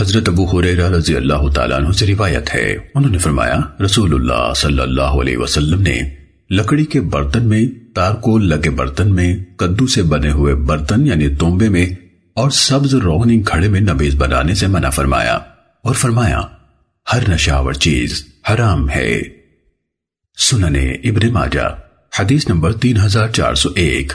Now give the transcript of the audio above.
حضرت ابو حریرہ رضی اللہ تعالیٰ عنہ سے روایت ہے۔ انہوں نے فرمایا، رسول اللہ صلی اللہ علیہ وسلم نے لکڑی کے برتن میں تارکول لگے برتن میں، کدو سے بنے ہوئے برتن یعنی تومبے میں اور سبز روغنی کھڑے میں نبیز بنانے سے منع فرمایا اور فرمایا، ہر نشاور چیز حرام ہے۔ سننے ابن ماجہ، حدیث نمبر تین ہزار چار سو ایک۔